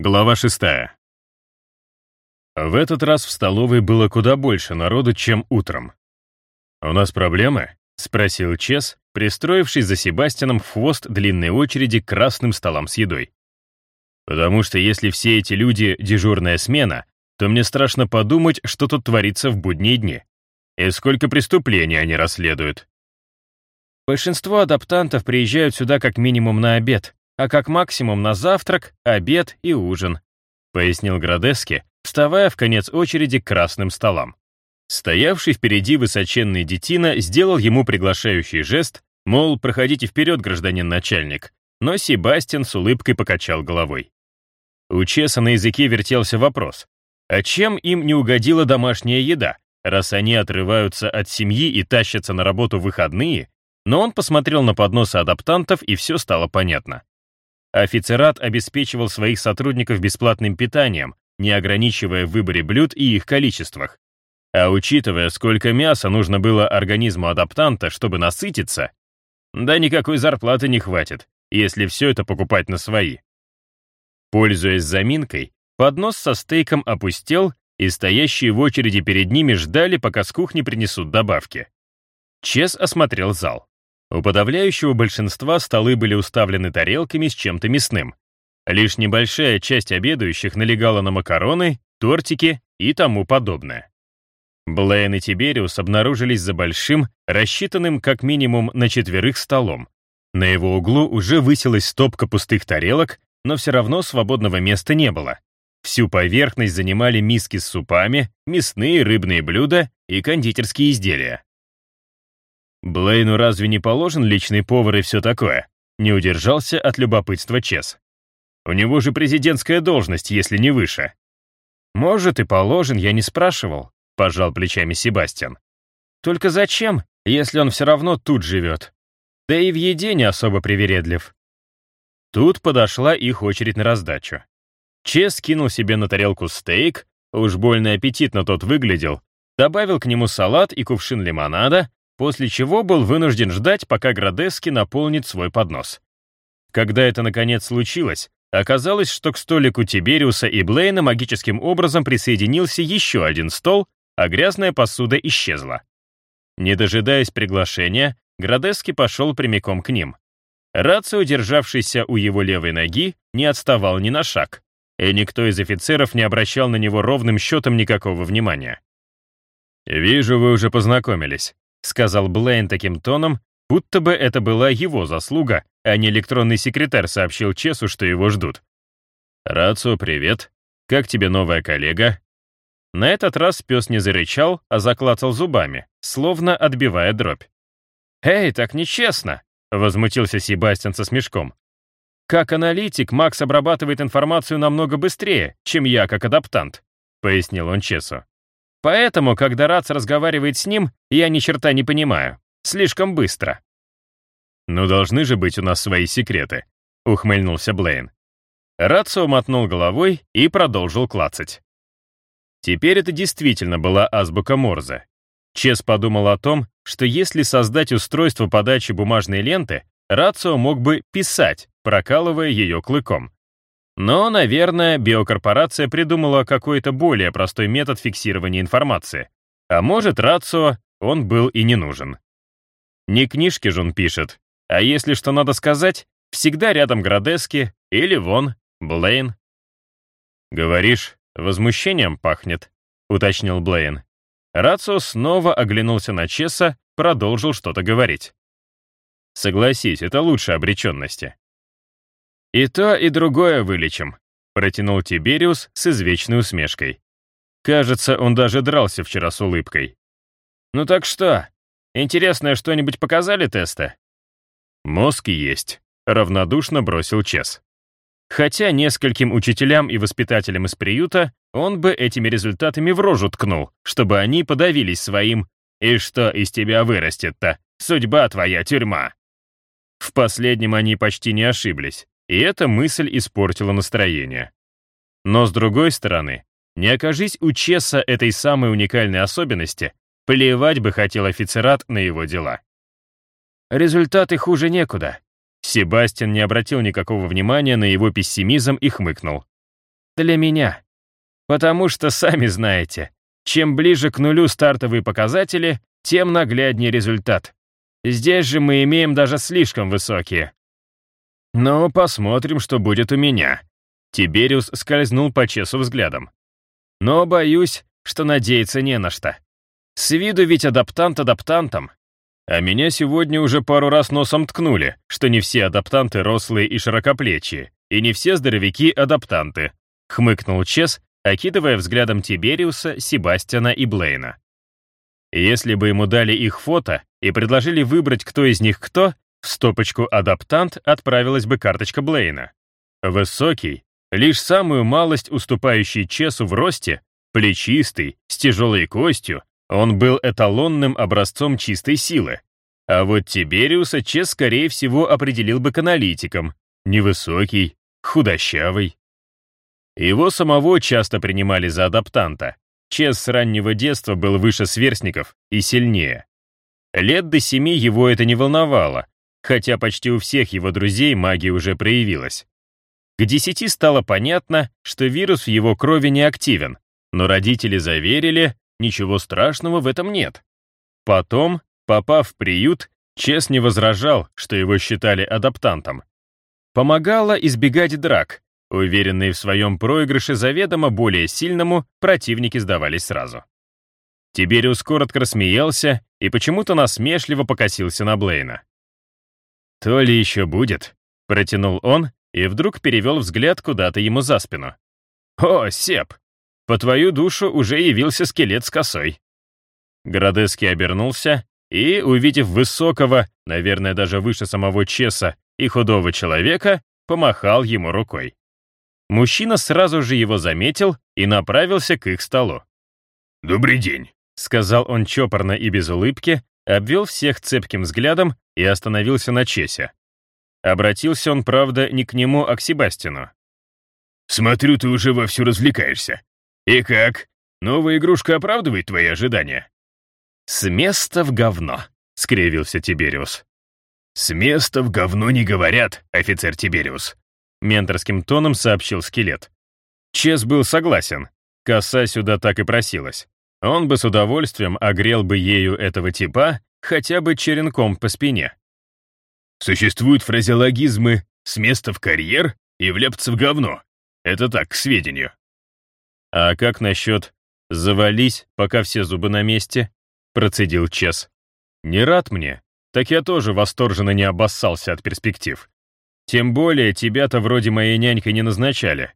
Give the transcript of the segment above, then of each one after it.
Глава шестая. В этот раз в столовой было куда больше народу, чем утром. «У нас проблемы?» — спросил Чес, пристроившись за Себастьяном в хвост длинной очереди к красным столам с едой. «Потому что если все эти люди — дежурная смена, то мне страшно подумать, что тут творится в будние дни. И сколько преступлений они расследуют». Большинство адаптантов приезжают сюда как минимум на обед, а как максимум на завтрак, обед и ужин», — пояснил Градески, вставая в конец очереди к красным столам. Стоявший впереди высоченный детина сделал ему приглашающий жест, мол, проходите вперед, гражданин начальник, но Себастьян с улыбкой покачал головой. У Чеса на языке вертелся вопрос, а чем им не угодила домашняя еда, раз они отрываются от семьи и тащатся на работу в выходные, но он посмотрел на подносы адаптантов, и все стало понятно. Офицерат обеспечивал своих сотрудников бесплатным питанием, не ограничивая в выборе блюд и их количествах. А учитывая, сколько мяса нужно было организму адаптанта, чтобы насытиться, да никакой зарплаты не хватит, если все это покупать на свои. Пользуясь заминкой, поднос со стейком опустел, и стоящие в очереди перед ними ждали, пока с кухни принесут добавки. Чес осмотрел зал. У подавляющего большинства столы были уставлены тарелками с чем-то мясным. Лишь небольшая часть обедающих налегала на макароны, тортики и тому подобное. Блейн и Тибериус обнаружились за большим, рассчитанным как минимум на четверых столом. На его углу уже высилась стопка пустых тарелок, но все равно свободного места не было. Всю поверхность занимали миски с супами, мясные рыбные блюда и кондитерские изделия. Блейну разве не положен личный повар и все такое? Не удержался от любопытства Чес. У него же президентская должность, если не выше. Может и положен, я не спрашивал, пожал плечами Себастьян. Только зачем, если он все равно тут живет? Да и в еде не особо привередлив. Тут подошла их очередь на раздачу. Чес кинул себе на тарелку стейк, уж больно аппетитно тот выглядел, добавил к нему салат и кувшин лимонада, после чего был вынужден ждать, пока Градески наполнит свой поднос. Когда это наконец случилось, оказалось, что к столику Тибериуса и Блейна магическим образом присоединился еще один стол, а грязная посуда исчезла. Не дожидаясь приглашения, Градески пошел прямиком к ним. Рацио, державшийся у его левой ноги, не отставал ни на шаг, и никто из офицеров не обращал на него ровным счетом никакого внимания. «Вижу, вы уже познакомились», сказал Блейн таким тоном, будто бы это была его заслуга, а не электронный секретарь сообщил Чесу, что его ждут. «Рацио, привет. Как тебе новая коллега?» На этот раз пес не зарычал, а заклацал зубами, словно отбивая дробь. «Эй, так нечестно!» — возмутился Себастьян со смешком. «Как аналитик, Макс обрабатывает информацию намного быстрее, чем я как адаптант», — пояснил он Чесу. Поэтому, когда Рац разговаривает с ним, я ни черта не понимаю. Слишком быстро. «Ну, должны же быть у нас свои секреты», — ухмыльнулся Блейн. Рацио мотнул головой и продолжил клацать. Теперь это действительно была азбука Морзе. Чес подумал о том, что если создать устройство подачи бумажной ленты, Рацио мог бы писать, прокалывая ее клыком. Но, наверное, биокорпорация придумала какой-то более простой метод фиксирования информации. А может, рацио он был и не нужен. Не книжки же он пишет, а если что надо сказать, всегда рядом Градески или вон, Блейн. «Говоришь, возмущением пахнет», — уточнил Блейн. Рацио снова оглянулся на Чеса, продолжил что-то говорить. «Согласись, это лучше обреченности. «И то, и другое вылечим», — протянул Тибериус с извечной усмешкой. Кажется, он даже дрался вчера с улыбкой. «Ну так что, интересное что-нибудь показали тесты?» «Мозг есть», — равнодушно бросил Чес. Хотя нескольким учителям и воспитателям из приюта он бы этими результатами в рожу ткнул, чтобы они подавились своим «И что из тебя вырастет-то? Судьба твоя тюрьма». В последнем они почти не ошиблись. И эта мысль испортила настроение. Но с другой стороны, не окажись у Чесса этой самой уникальной особенности, плевать бы хотел офицерат на его дела. Результаты хуже некуда. Себастьян не обратил никакого внимания на его пессимизм и хмыкнул. Для меня. Потому что, сами знаете, чем ближе к нулю стартовые показатели, тем нагляднее результат. Здесь же мы имеем даже слишком высокие. Ну, посмотрим, что будет у меня. Тибериус скользнул по Чесу взглядом. Но боюсь, что надеяться не на что. С виду ведь адаптант адаптантом. А меня сегодня уже пару раз носом ткнули, что не все адаптанты рослые и широкоплечие, и не все здоровяки адаптанты, хмыкнул Чес, окидывая взглядом Тибериуса, Себастьяна и Блейна. Если бы ему дали их фото и предложили выбрать, кто из них кто, в стопочку «Адаптант» отправилась бы карточка Блейна. Высокий, лишь самую малость уступающий Чесу в росте, плечистый, с тяжелой костью, он был эталонным образцом чистой силы. А вот Тибериуса Чес, скорее всего, определил бы к аналитикам. Невысокий, худощавый. Его самого часто принимали за адаптанта. Чес с раннего детства был выше сверстников и сильнее. Лет до семи его это не волновало, хотя почти у всех его друзей магия уже проявилась. К десяти стало понятно, что вирус в его крови не активен, но родители заверили, ничего страшного в этом нет. Потом, попав в приют, Чес не возражал, что его считали адаптантом. Помогало избегать драк, Уверенные в своем проигрыше заведомо более сильному, противники сдавались сразу. Тибериус коротко рассмеялся и почему-то насмешливо покосился на Блейна. «То ли еще будет», — протянул он и вдруг перевел взгляд куда-то ему за спину. «О, Сеп, по твою душу уже явился скелет с косой». Градеский обернулся и, увидев высокого, наверное, даже выше самого Чеса, и худого человека, помахал ему рукой. Мужчина сразу же его заметил и направился к их столу. «Добрый день», — сказал он чопорно и без улыбки, обвел всех цепким взглядом и остановился на Чесе. Обратился он, правда, не к нему, а к Себастину. «Смотрю, ты уже вовсю развлекаешься. И как? Новая игрушка оправдывает твои ожидания?» «С места в говно», — скривился Тибериус. «С места в говно не говорят, офицер Тибериус менторским тоном сообщил скелет. Чес был согласен. Коса сюда так и просилась. Он бы с удовольствием огрел бы ею этого типа хотя бы черенком по спине. Существуют фразеологизмы «с места в карьер» и «вляпаться в говно». Это так, к сведению. А как насчет «завались, пока все зубы на месте»? Процедил Чес. Не рад мне, так я тоже восторженно не обоссался от перспектив. Тем более тебя-то вроде моей нянькой не назначали.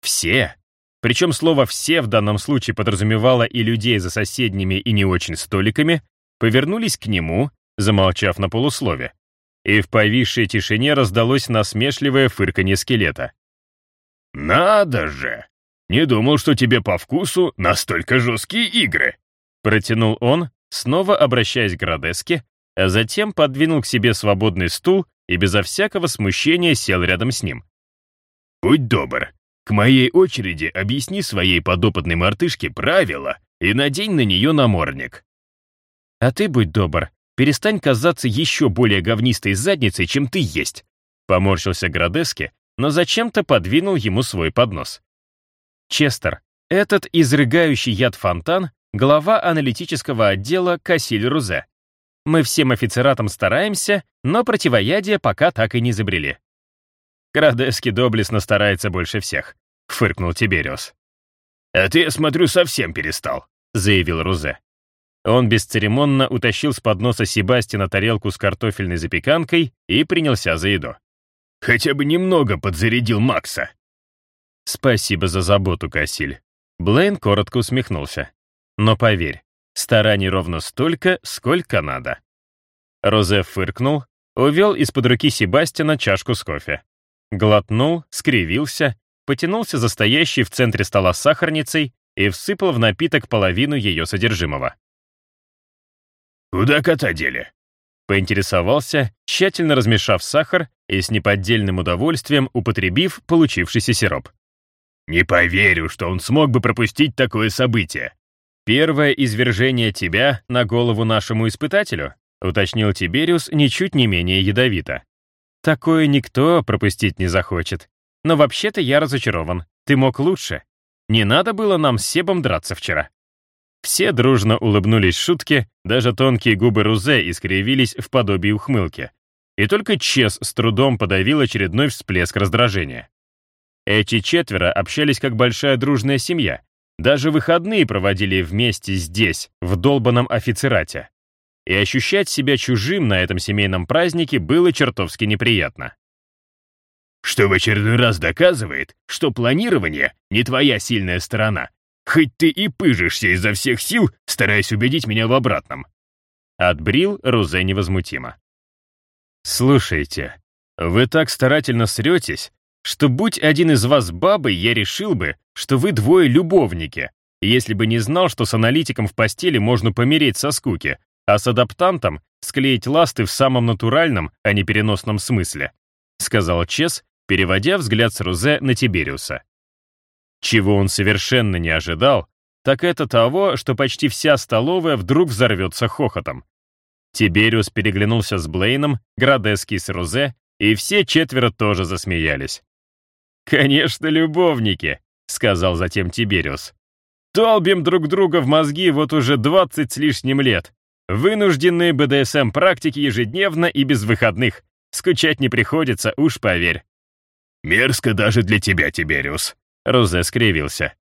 Все. Причем слово «все» в данном случае подразумевало и людей за соседними и не очень столиками, повернулись к нему, замолчав на полуслове. И в повисшей тишине раздалось насмешливое фырканье скелета. «Надо же! Не думал, что тебе по вкусу настолько жесткие игры!» Протянул он, снова обращаясь к Градеске, а затем подвинул к себе свободный стул и безо всякого смущения сел рядом с ним. «Будь добр, к моей очереди объясни своей подопытной мартышке правила и надень на нее намордник». «А ты, будь добр, перестань казаться еще более говнистой задницей, чем ты есть», поморщился Градески, но зачем-то подвинул ему свой поднос. Честер, этот изрыгающий яд фонтан — глава аналитического отдела Кассиль Рузе. Мы всем офицератам стараемся, но противоядие пока так и не изобрели. Градески доблестно старается больше всех, фыркнул Тибериус. «А ты, я смотрю, совсем перестал», — заявил Рузе. Он бесцеремонно утащил с подноса Себастина тарелку с картофельной запеканкой и принялся за еду. «Хотя бы немного подзарядил Макса». «Спасибо за заботу, Кассиль». Блейн коротко усмехнулся. «Но поверь, Стараний ровно столько, сколько надо. Розе фыркнул, увел из-под руки Себастина чашку с кофе. Глотнул, скривился, потянулся за стоящей в центре стола сахарницей и всыпал в напиток половину ее содержимого. «Куда кота дели?» Поинтересовался, тщательно размешав сахар и с неподдельным удовольствием употребив получившийся сироп. «Не поверю, что он смог бы пропустить такое событие. «Первое извержение тебя на голову нашему испытателю», уточнил Тибериус ничуть не менее ядовито. «Такое никто пропустить не захочет. Но вообще-то я разочарован. ты мог лучше. Не надо было нам с Себом драться вчера». Все дружно улыбнулись шутке, даже тонкие губы Рузе искривились в подобии ухмылки. И только Чес с трудом подавил очередной всплеск раздражения. Эти четверо общались как большая дружная семья. Даже выходные проводили вместе здесь, в долбанном офицерате. И ощущать себя чужим на этом семейном празднике было чертовски неприятно. Что в очередной раз доказывает, что планирование не твоя сильная сторона, хоть ты и пыжишься изо всех сил, стараясь убедить меня в обратном. Отбрил Рузе невозмутимо. «Слушайте, вы так старательно сретесь, что будь один из вас бабой, я решил бы, что вы двое любовники, если бы не знал, что с аналитиком в постели можно помереть со скуки, а с адаптантом склеить ласты в самом натуральном, а не переносном смысле», сказал Чес, переводя взгляд с Рузе на Тибериуса. Чего он совершенно не ожидал, так это того, что почти вся столовая вдруг взорвется хохотом. Тибериус переглянулся с Блейном, Градески с Рузе, и все четверо тоже засмеялись. «Конечно, любовники», — сказал затем Тибериус. «Толбим друг друга в мозги вот уже двадцать с лишним лет. Вынужденные БДСМ-практики ежедневно и без выходных. Скучать не приходится, уж поверь». «Мерзко даже для тебя, Тибериус», Розе скривился.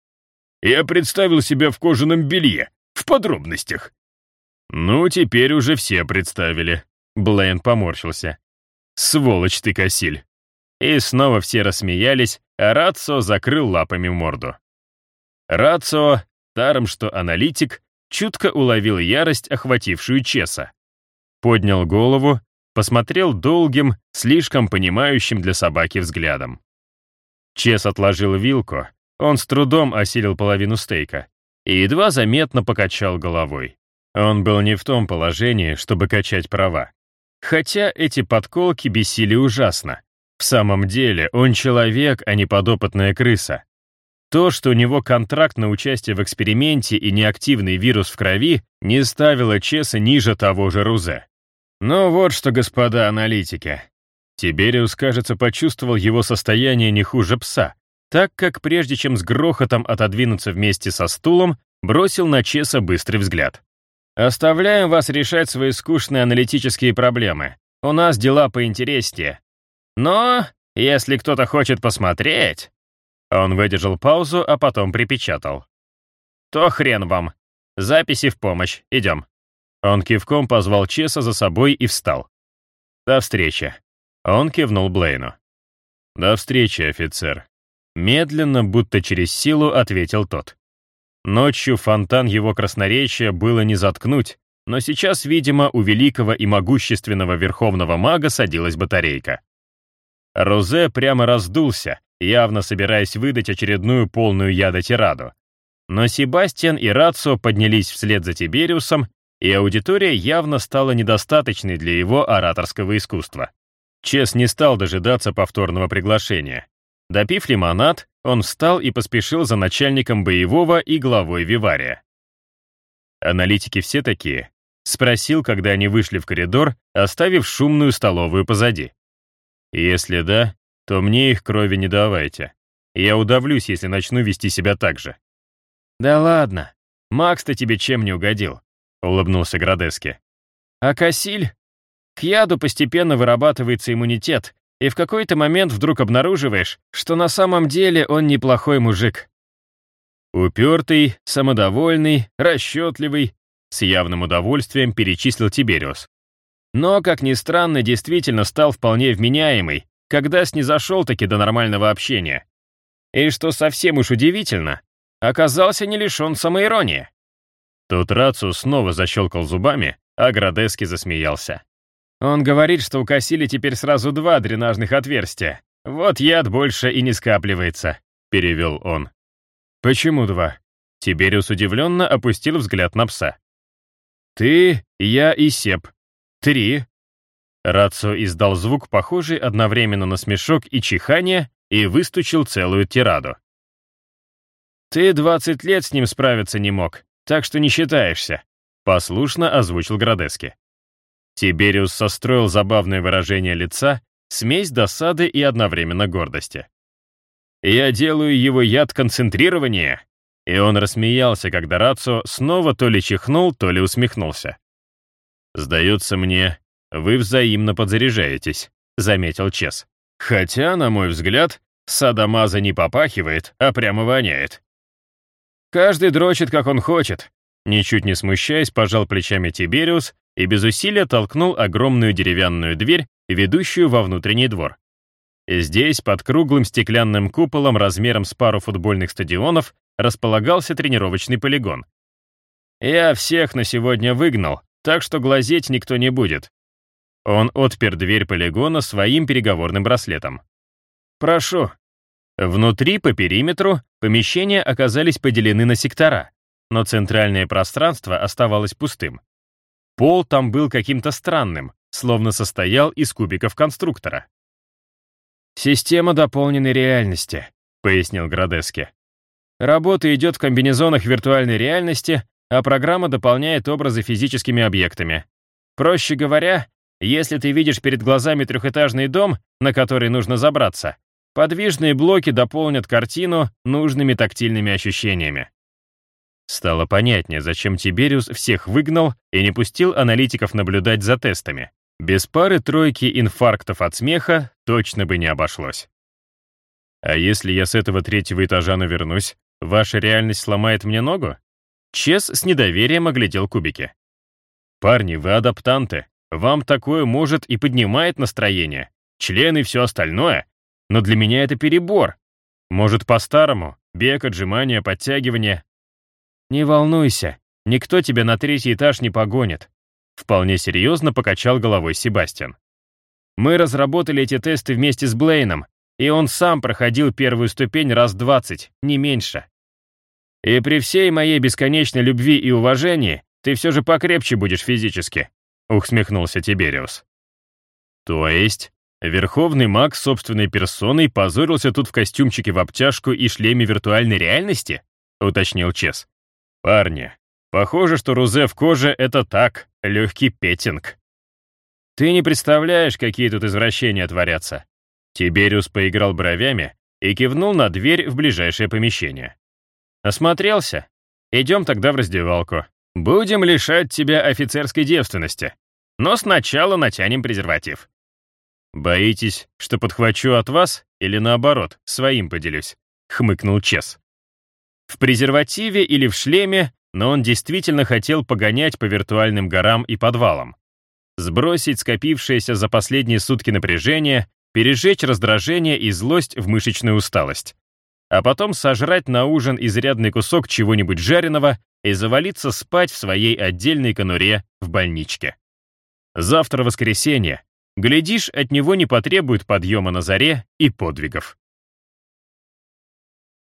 «Я представил себя в кожаном белье, в подробностях». «Ну, теперь уже все представили». Блейн поморщился. «Сволочь ты, Кассиль!» И снова все рассмеялись, а Рацио закрыл лапами морду. Рацио, даром что аналитик, чутко уловил ярость, охватившую Чеса. Поднял голову, посмотрел долгим, слишком понимающим для собаки взглядом. Чес отложил вилку, он с трудом осилил половину стейка и едва заметно покачал головой. Он был не в том положении, чтобы качать права. Хотя эти подколки бесили ужасно. В самом деле он человек, а не подопытная крыса. То, что у него контракт на участие в эксперименте и неактивный вирус в крови, не ставило Чеса ниже того же Рузе. Ну вот что, господа аналитики, Тибериус, кажется, почувствовал его состояние не хуже пса, так как прежде чем с грохотом отодвинуться вместе со стулом, бросил на Чеса быстрый взгляд. «Оставляем вас решать свои скучные аналитические проблемы. У нас дела поинтереснее. Но, если кто-то хочет посмотреть...» Он выдержал паузу, а потом припечатал. «То хрен вам. Записи в помощь. Идем». Он кивком позвал Чеса за собой и встал. «До встречи». Он кивнул Блейну. «До встречи, офицер». Медленно, будто через силу, ответил тот. Ночью фонтан его красноречия было не заткнуть, но сейчас, видимо, у великого и могущественного верховного мага садилась батарейка. Розе прямо раздулся, явно собираясь выдать очередную полную яда тираду. Но Себастьян и Рацио поднялись вслед за Тибериусом, и аудитория явно стала недостаточной для его ораторского искусства. Чес не стал дожидаться повторного приглашения. Допив лимонад, он встал и поспешил за начальником боевого и главой Вивария. «Аналитики все такие?» — спросил, когда они вышли в коридор, оставив шумную столовую позади. «Если да, то мне их крови не давайте. Я удавлюсь, если начну вести себя так же». «Да ладно, Макс-то тебе чем не угодил?» — улыбнулся Градески. «А Кассиль к яду постепенно вырабатывается иммунитет, и в какой-то момент вдруг обнаруживаешь, что на самом деле он неплохой мужик. Упертый, самодовольный, расчетливый, с явным удовольствием перечислил Тибериус. Но, как ни странно, действительно стал вполне вменяемый, когда снизошел-таки до нормального общения. И что совсем уж удивительно, оказался не лишен самоиронии. Тут Рацу снова защелкал зубами, а Градески засмеялся. Он говорит, что у Кассили теперь сразу два дренажных отверстия. Вот яд больше и не скапливается», — перевел он. «Почему два?» Тибериус удивленно опустил взгляд на пса. «Ты, я и Сеп. Три». Рацио издал звук, похожий одновременно на смешок и чихание, и выстучил целую тираду. «Ты двадцать лет с ним справиться не мог, так что не считаешься», — послушно озвучил Градески. Тибериус состроил забавное выражение лица, смесь досады и одновременно гордости. Я делаю его яд концентрирования. И он рассмеялся, когда Рацо снова то ли чихнул, то ли усмехнулся. «Сдается мне, вы взаимно подзаряжаетесь», — заметил Чес. «Хотя, на мой взгляд, садомаза не попахивает, а прямо воняет». «Каждый дрочит, как он хочет», — ничуть не смущаясь, пожал плечами Тибериус и без усилия толкнул огромную деревянную дверь, ведущую во внутренний двор. Здесь, под круглым стеклянным куполом размером с пару футбольных стадионов, располагался тренировочный полигон. «Я всех на сегодня выгнал, так что глазеть никто не будет». Он отпер дверь полигона своим переговорным браслетом. «Прошу». Внутри, по периметру, помещения оказались поделены на сектора, но центральное пространство оставалось пустым. Пол там был каким-то странным, словно состоял из кубиков конструктора. «Система дополненной реальности», — пояснил Градески. «Работа идет в комбинезонах виртуальной реальности, а программа дополняет образы физическими объектами. Проще говоря, если ты видишь перед глазами трехэтажный дом, на который нужно забраться, подвижные блоки дополнят картину нужными тактильными ощущениями. Стало понятнее, зачем Тибериус всех выгнал и не пустил аналитиков наблюдать за тестами. Без пары-тройки инфарктов от смеха точно бы не обошлось. А если я с этого третьего этажа навернусь, ваша реальность сломает мне ногу? Чес с недоверием оглядел кубики. Парни, вы адаптанты. Вам такое может и поднимает настроение, члены и все остальное. Но для меня это перебор. Может, по-старому, бег, отжимания, подтягивания, «Не волнуйся, никто тебя на третий этаж не погонит», вполне серьезно покачал головой Себастьян. «Мы разработали эти тесты вместе с Блейном, и он сам проходил первую ступень раз двадцать, не меньше. И при всей моей бесконечной любви и уважении ты все же покрепче будешь физически», ухмехнулся Тибериус. «То есть?» Верховный маг собственной персоной позорился тут в костюмчике в обтяжку и шлеме виртуальной реальности? Уточнил Чес. Парни, похоже, что рузе в коже — это так, легкий петинг. Ты не представляешь, какие тут извращения творятся. Тибериус поиграл бровями и кивнул на дверь в ближайшее помещение. Осмотрелся? Идем тогда в раздевалку. Будем лишать тебя офицерской девственности. Но сначала натянем презерватив. Боитесь, что подхвачу от вас или наоборот, своим поделюсь? Хмыкнул Чес. В презервативе или в шлеме, но он действительно хотел погонять по виртуальным горам и подвалам. Сбросить скопившееся за последние сутки напряжение, пережечь раздражение и злость в мышечную усталость. А потом сожрать на ужин изрядный кусок чего-нибудь жареного и завалиться спать в своей отдельной конуре в больничке. Завтра воскресенье. Глядишь, от него не потребует подъема на заре и подвигов.